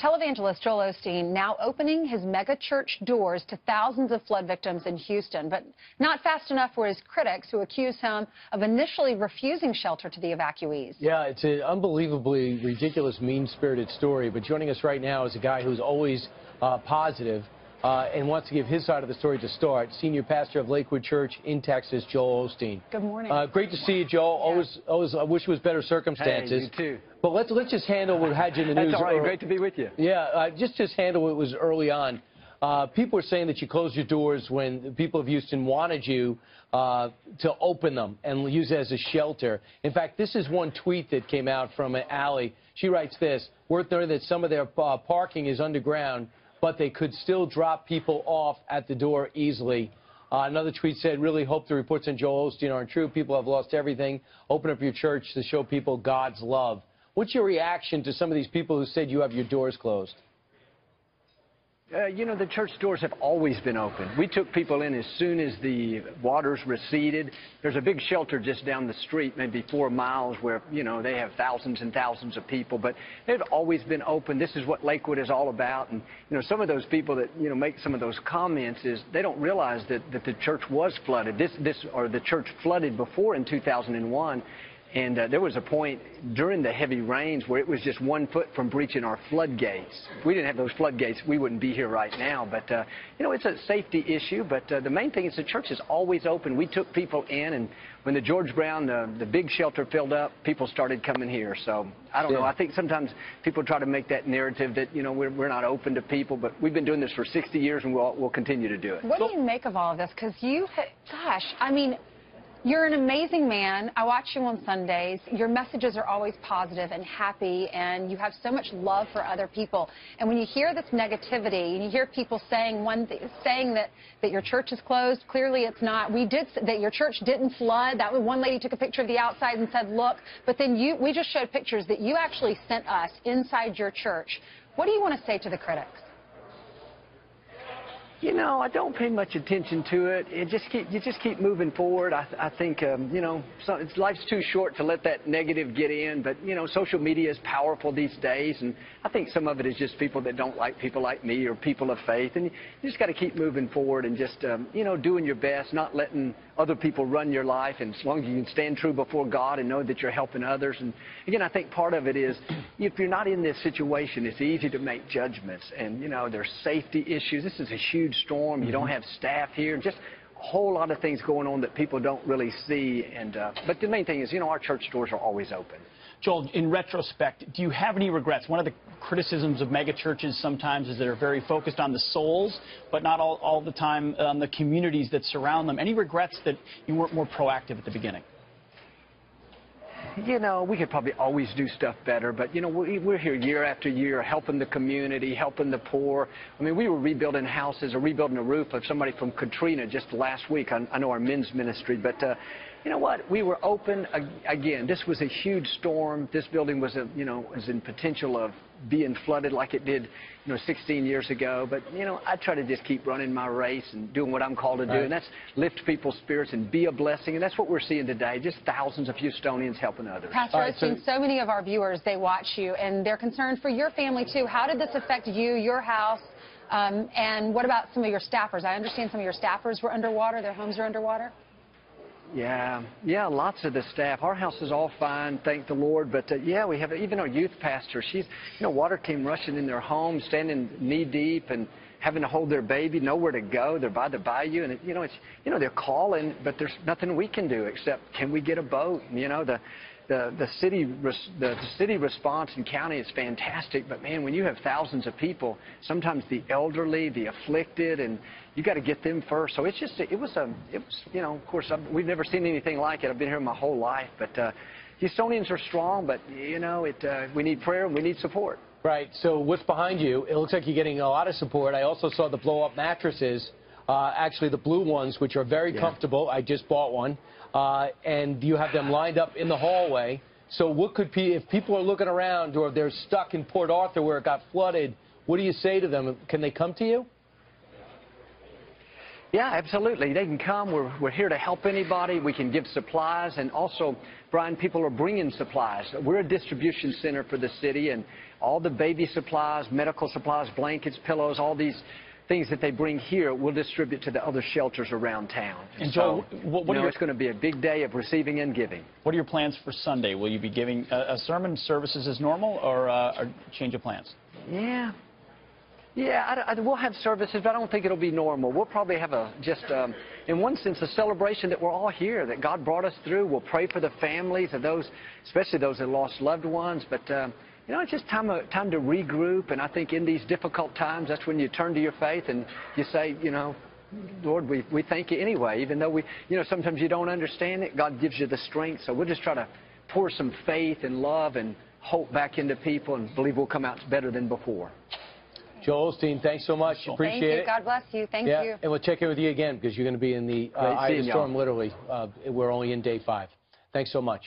Televangelist Joel Osteen now opening his mega church doors to thousands of flood victims in Houston, but not fast enough for his critics who accuse him of initially refusing shelter to the evacuees. Yeah, it's an unbelievably ridiculous, mean-spirited story. But joining us right now is a guy who's always uh, positive uh, and wants to give his side of the story to start. Senior pastor of Lakewood Church in Texas, Joel Osteen. Good morning. Uh, great to see you, Joel. Yeah. Always, always, I wish it was better circumstances. Hey, you too. But let's let's just handle what had you in the news. That's all right. Great to be with you. Yeah, uh, just just handle what was early on. Uh, people are saying that you closed your doors when the people of Houston wanted you uh, to open them and use it as a shelter. In fact, this is one tweet that came out from Allie. She writes this, worth noting that some of their uh, parking is underground, but they could still drop people off at the door easily. Uh, another tweet said, really hope the reports on Joel Osteen aren't true. People have lost everything. Open up your church to show people God's love. What's your reaction to some of these people who said you have your doors closed? Uh, you know, the church doors have always been open. We took people in as soon as the waters receded. There's a big shelter just down the street, maybe four miles, where, you know, they have thousands and thousands of people. But they've always been open. This is what Lakewood is all about. And, you know, some of those people that, you know, make some of those comments is they don't realize that, that the church was flooded. This, this, or the church flooded before in 2001. And uh, there was a point during the heavy rains where it was just one foot from breaching our floodgates. If we didn't have those floodgates, we wouldn't be here right now. But, uh, you know, it's a safety issue. But uh, the main thing is the church is always open. We took people in, and when the George Brown, uh, the big shelter filled up, people started coming here. So I don't yeah. know. I think sometimes people try to make that narrative that, you know, we're, we're not open to people. But we've been doing this for 60 years, and we'll, we'll continue to do it. What do you make of all of this? Because you, gosh, I mean, you're an amazing man. I watch you on Sundays. Your messages are always positive and happy, and you have so much love for other people. And when you hear this negativity, and you hear people saying one th saying that that your church is closed, clearly it's not. We did that your church didn't flood. That one lady took a picture of the outside and said, "Look," but then you we just showed pictures that you actually sent us inside your church. What do you want to say to the critics? You know, I don't pay much attention to it. It just keep you just keep moving forward. I, I think um, you know, so it's, life's too short to let that negative get in. But you know, social media is powerful these days, and I think some of it is just people that don't like people like me or people of faith, and you just got to keep moving forward and just um, you know, doing your best, not letting other people run your life, and as long as you can stand true before God and know that you're helping others. And again, I think part of it is if you're not in this situation, it's easy to make judgments, and you know, there's safety issues. This is a huge huge storm. You don't mm-hmm. have staff here. Just a whole lot of things going on that people don't really see. And uh, but the main thing is, you know, our church doors are always open. Joel, in retrospect, do you have any regrets? One of the criticisms of megachurches sometimes is that they're very focused on the souls, but not all, all the time on the communities that surround them. Any regrets that you weren't more proactive at the beginning? You know, we could probably always do stuff better, but, you know, we, we're here year after year helping the community, helping the poor. I mean, we were rebuilding houses or rebuilding a roof of somebody from Katrina just last week. I, I know our men's ministry, but, uh, you know what? We were open again. This was a huge storm. This building was, a, you know, was in potential of being flooded like it did, you know, 16 years ago. But you know, I try to just keep running my race and doing what I'm called to do, right. and that's lift people's spirits and be a blessing. And that's what we're seeing today. Just thousands of Houstonians helping others. Pastor I've right, so, so many of our viewers they watch you, and they're concerned for your family too. How did this affect you, your house? Um, and what about some of your staffers? I understand some of your staffers were underwater. Their homes are underwater. Yeah, yeah, lots of the staff. Our house is all fine, thank the Lord. But uh, yeah, we have even our youth pastor. She's, you know, water came rushing in their home, standing knee deep, and having to hold their baby, nowhere to go. They're by the bayou, and it, you know, it's, you know, they're calling, but there's nothing we can do except can we get a boat? You know, the the the city the city response in county is fantastic, but man, when you have thousands of people, sometimes the elderly, the afflicted, and you got to get them first. So it's just it was a it was you know of course I've, we've never seen anything like it. I've been here my whole life, but uh, Houstonians are strong, but you know it uh, we need prayer and we need support. Right. So what's behind you? It looks like you're getting a lot of support. I also saw the blow up mattresses. Uh, actually, the blue ones, which are very yeah. comfortable. I just bought one uh, and you have them lined up in the hallway. So what could be, if people are looking around or they're stuck in Port Arthur where it got flooded, what do you say to them? Can they come to you? Yeah, absolutely. They can come. We're, we're here to help anybody. We can give supplies. And also, Brian, people are bringing supplies. We're a distribution center for the city, and all the baby supplies, medical supplies, blankets, pillows, all these things that they bring here, we'll distribute to the other shelters around town. And Joe, so, what- what you know, your- it's going to be a big day of receiving and giving. What are your plans for Sunday? Will you be giving a, a sermon services as normal or uh, a change of plans? Yeah. Yeah, I, I, we'll have services, but I don't think it'll be normal. We'll probably have a just, um, in one sense, a celebration that we're all here, that God brought us through. We'll pray for the families of those, especially those that lost loved ones. But um, you know, it's just time uh, time to regroup. And I think in these difficult times, that's when you turn to your faith and you say, you know, Lord, we we thank you anyway, even though we, you know, sometimes you don't understand it. God gives you the strength. So we'll just try to pour some faith and love and hope back into people, and believe we'll come out better than before. Joel Osteen, thanks so much. Appreciate Thank you. it. God bless you. Thank yeah, you. and we'll check in with you again because you're going to be in the uh, Great eye of seeing the y'all. storm. Literally, uh, we're only in day five. Thanks so much.